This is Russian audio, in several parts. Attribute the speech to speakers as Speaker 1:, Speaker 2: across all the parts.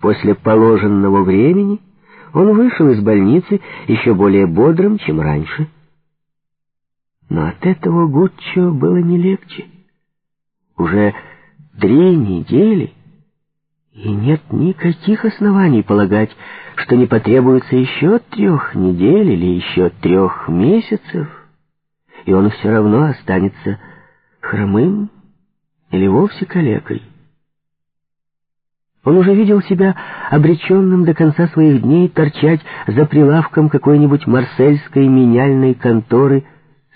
Speaker 1: После положенного времени он вышел из больницы еще более бодрым, чем раньше. Но от этого Гуччо было не легче. Уже три недели, и нет никаких оснований полагать, что не потребуется еще трех недель или еще трех месяцев, и он все равно останется хромым или вовсе калекой. Он уже видел себя обреченным до конца своих дней торчать за прилавком какой-нибудь марсельской меняльной конторы,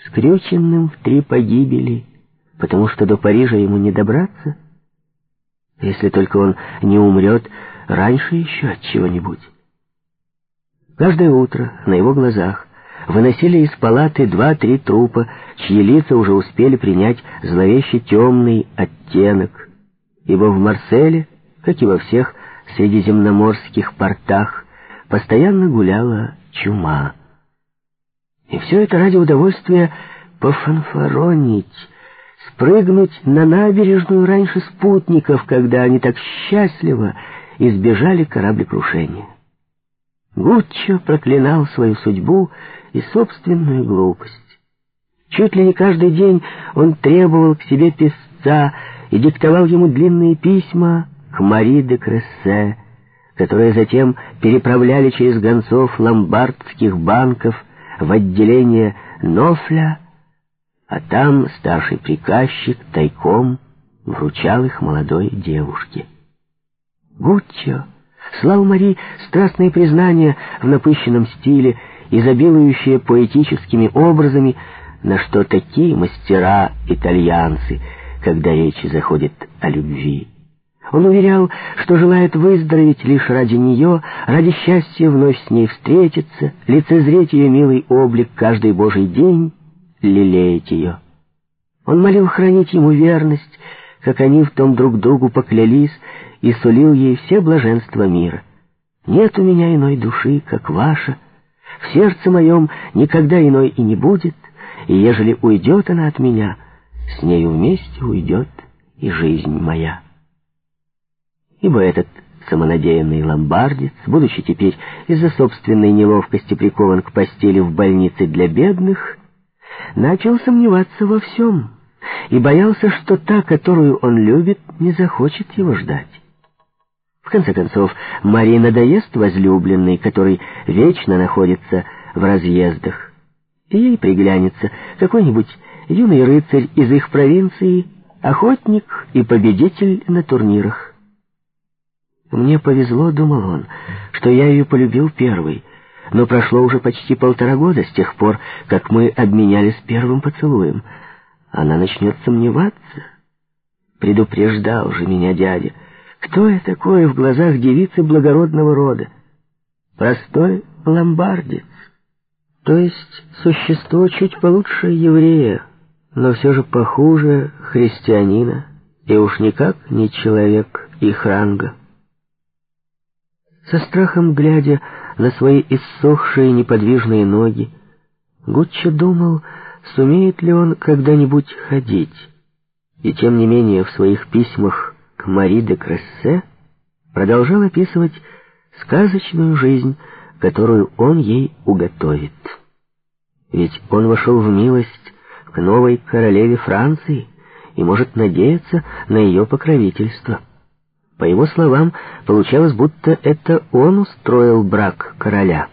Speaker 1: скрюченным в три погибели, потому что до Парижа ему не добраться, если только он не умрет раньше еще от чего-нибудь. Каждое утро на его глазах выносили из палаты два-три трупа, чьи лица уже успели принять зловеще темный оттенок, ибо в Марселе как и во всех средиземноморских портах, постоянно гуляла чума. И все это ради удовольствия пофанфаронить, спрыгнуть на набережную раньше спутников, когда они так счастливо избежали кораблекрушения. Гуччо проклинал свою судьбу и собственную глупость. Чуть ли не каждый день он требовал к себе писца и диктовал ему длинные письма, к Мари де Крессе, которые затем переправляли через гонцов ломбардских банков в отделение Нофля, а там старший приказчик тайком вручал их молодой девушке. Гуччо слал Мари страстные признания в напыщенном стиле, изобилующие поэтическими образами, на что такие мастера-итальянцы, когда речь заходит о любви. Он уверял, что желает выздороветь лишь ради нее, ради счастья вновь с ней встретиться, лицезреть ее милый облик каждый божий день, лелеять ее. Он молил хранить ему верность, как они в том друг другу поклялись, и сулил ей все блаженства мира. Нет у меня иной души, как ваша, в сердце моем никогда иной и не будет, и ежели уйдет она от меня, с нею вместе уйдет и жизнь моя» ибо этот самонадеянный ломбардец, будучи теперь из-за собственной неловкости прикован к постели в больнице для бедных, начал сомневаться во всем и боялся, что та, которую он любит, не захочет его ждать. В конце концов, Марии надоест возлюбленный, который вечно находится в разъездах, и ей приглянется какой-нибудь юный рыцарь из их провинции, охотник и победитель на турнирах. Мне повезло, думал он, что я ее полюбил первый, но прошло уже почти полтора года с тех пор, как мы обменялись первым поцелуем. Она начнет сомневаться. Предупреждал же меня дядя. Кто я такой в глазах девицы благородного рода? Простой ломбардец. То есть существо чуть получше еврея, но все же похуже христианина, и уж никак не человек их ранга. Со страхом глядя на свои иссохшие неподвижные ноги, Гуччо думал, сумеет ли он когда-нибудь ходить. И тем не менее в своих письмах к Мари де Крессе продолжал описывать сказочную жизнь, которую он ей уготовит. Ведь он вошел в милость к новой королеве Франции и может надеяться на ее покровительство. По его словам, получалось, будто это он устроил брак короля.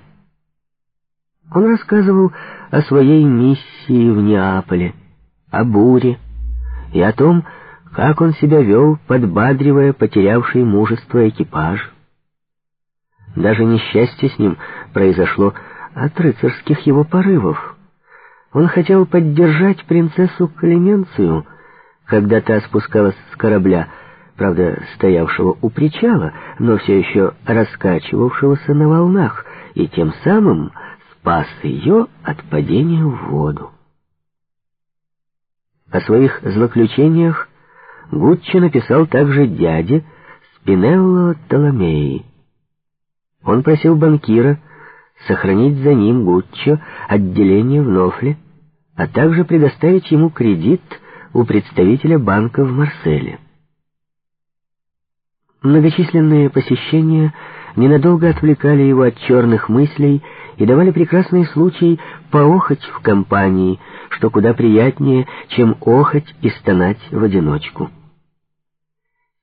Speaker 1: Он рассказывал о своей миссии в Неаполе, о буре и о том, как он себя вел, подбадривая потерявший мужество экипаж. Даже несчастье с ним произошло от рыцарских его порывов. Он хотел поддержать принцессу Клеменцию, когда та спускалась с корабля, правда, стоявшего у причала, но все еще раскачивавшегося на волнах, и тем самым спас ее от падения в воду. О своих злоключениях Гуччо написал также дяде Спинелло Толомеи. Он просил банкира сохранить за ним Гуччо отделение в Нофле, а также предоставить ему кредит у представителя банка в Марселе. Многочисленные посещения ненадолго отвлекали его от черных мыслей и давали прекрасный случай поохать в компании, что куда приятнее, чем охать и стонать в одиночку.